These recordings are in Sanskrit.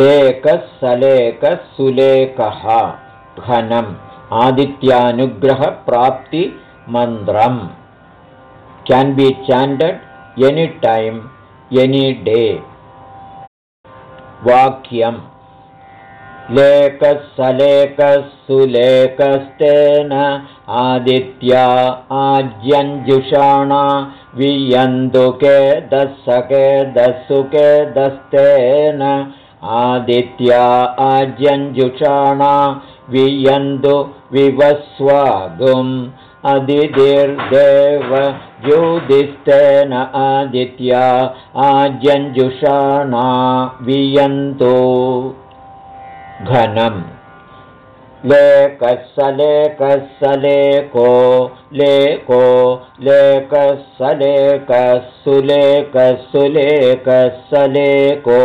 लेखः सलेखः सुलेखः घनम् आदित्यानुग्रहप्राप्तिमन्त्रम्। Can be changed any time any day वाक्यम् लेखः सुलेखस्तेन आदित्या आज्यञ्जुषाणा वियन्दुके दशके दशुके दस्तेन आदित्या आज्यञ्जुषाणा वियन्दु विवस्वागुम् अदितिर्देव ज्योतिस्तेन आदित्या आज्यञ्जुषाणा वियन्तु घनम् लेखसलेखसलेको लेको लेखसलेखसुलेखसुलेखसलेको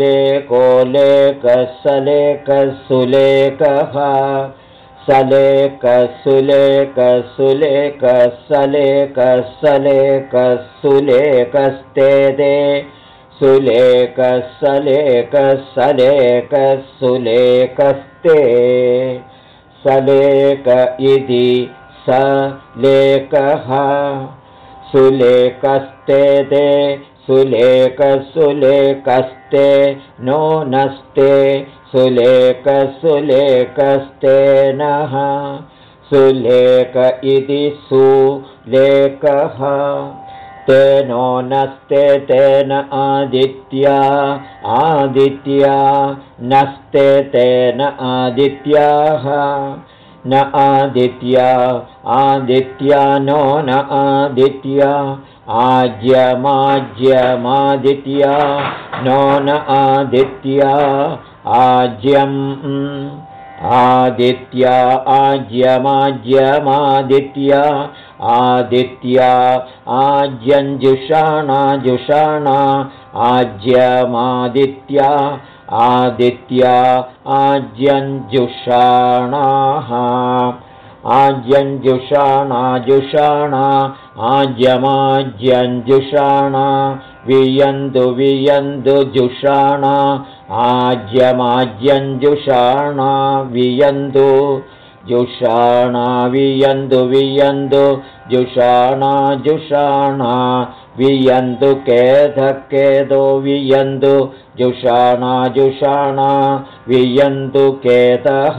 लेको लेखसलेखसुलेखः सलेखसुलेखसुलेखसलेखसुलेखस्ते दे सुलेखसलेखसलेखसुलेखस्ते सलेख इति स लेखः सुलेखस्ते ते सुलेखसुलेखस्ते नो नस्ते। सुलेखसुलेखस्ते नः। सुलेख इति सुलेखः तेनो नस्ते तेन आदित्या आदित्या नस्ते तेन आदित्याः न आदित्या आदित्या नो न आदित्या आज्यमाज्यमादित्या नो न आदित्या आज्यम् आदित्या आज्यमाज्यमादित्या आदित्या आज्यञ्जुषाणाजुषाणा आज्यमादित्या आदित्या आज्यञ्जुषाणाः आज्यञ्जुषाणाजुषाणा आज्यमाज्यञ्जुषाणा वियन्तु वियन्तु जुषाणा आज्यमाज्यञ्जुषाणा वियन्तु जुषाणा वियन्तु वियन्तु जुषाणा जुषाणा वियन्तु केदो वियन्तु जुषाणा जुषाणा वियन्तु केतः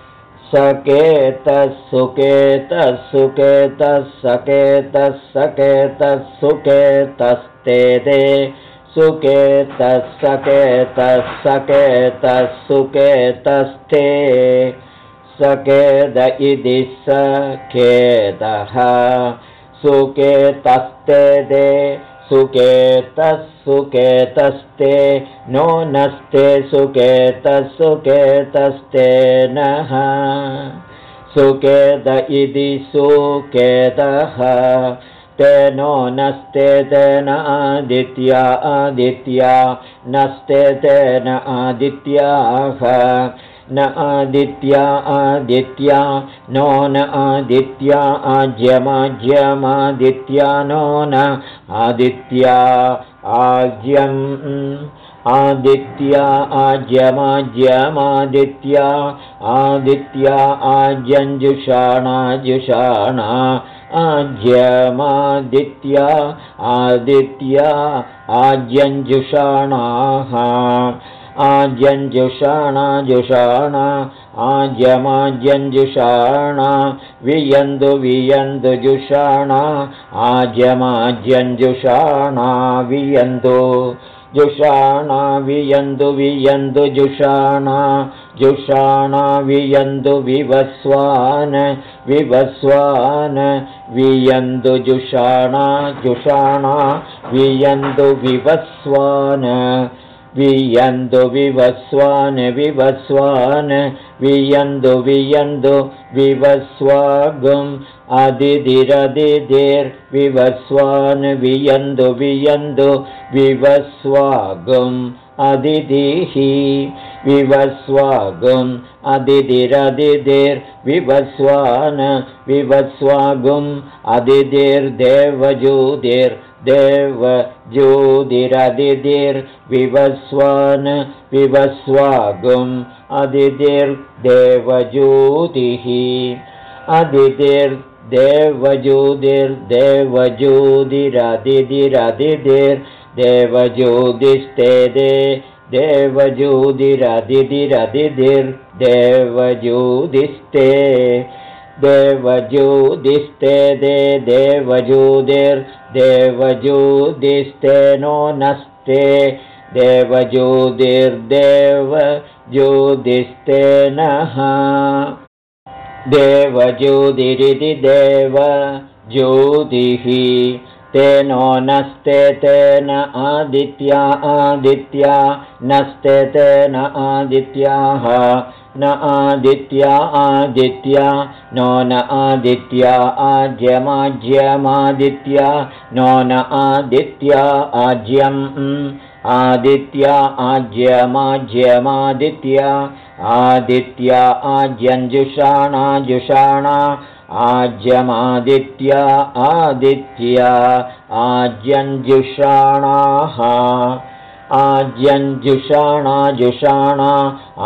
दशके धके धके दशके दशुके दशुके दशके धक् के धके दशके दशुकेतः सकेतसुकेतसकेतसकेतसकेतसुकेतस्ते दे सुकेतसकेतसकेतसुकेतस्ते सकेद इति सखेदः सुकेतस्ते दे सुकेतः सुकेतस्ते नो नस्ते सुकेतसुकेतस्ते नः। सुकेत इति सुकेतः तेनो नस्ते तेन आदित्या आदित्या नस्ते तेन आदित्याः न आदित्या आदित्या नो न आदित्या आज्यमाज्यमादित्या नो न आदित्या आज्यम् आदित्या आज्यमाज्यमादित्या आदित्या आज्यञ्जुषाणाजुषाणा आज्यमादित्या आदित्या आज्यञ्जुषाणाः आज्यञ्जुषाणाजुषाणा आज्यमाज्यञ्जुषाणा वियन्तु वियन्तु जुषाणा आज्यमाज्यञ्जुषाणा वियन्तु जुषाणा वियन्तु वियन्तु जुषाणा जुषाणा वियन्तु विवस्वान् विवस्वान् वियन्तु जुषाणा जुषाणा वियन्तु विवस्वान् वियन्तु विवस्वान् विवस्वान् वियन्तु वियन्तु विवस्वागुम्। अदितिरदितिर्विवस्वान् वियन्तु वियन्तु विवस्वागुम् अदितिः विवस्वागुम्। अदितिरदितिर्विवस्वान् विवस्वागुम्। अदितिर्देवज्योतिर्देव ज्योतिरदितिर्विवस्वान् विवस्वागुम्। अदितिर्देवज्योतिः अदितिर्देवज्योतिर्देवज्योतिरदितिरदितिर्देवज्योतिस्ते दे देवज्योतिरदितिरदितिर्देवज्योतिस्ते देवज्योतिस्ते दे देवज्योतिर्देवज्योतिस्ते नो नस्ते देवज्योतिर्देव ज्योतिस्ते नः देवज्योतिरिति देव ज्योतिः तेनो नस्ते तेन आदित्या आदित्या नस्ते तेन आदित्याः। न आदित्या आदित्या नो न आदित्या आज्यमाज्यमादित्या नो न आदित्या आज्यम्। आदित्या आज्यमाज्यमादित्या आदित्या आज्यञ्जुषाणाजुषाणा आज्यमादित्या आदित्या आज्यञ्जुषाणाः आज्यञ्जुषाणाजुषाणा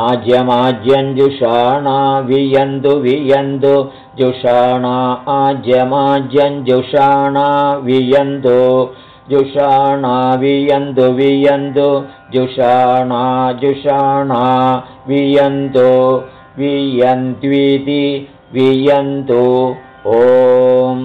आज्यमाज्यञ्जुषाणा वियन्तु वियन्तु जुषाणा आज्यमाज्यञ्जुषाणा वियन्तु जुषाणा वियन्तु वियन्तु जुषाणा जुषाणा वियन्तु वियन्त्विति वियन्तु। ॐ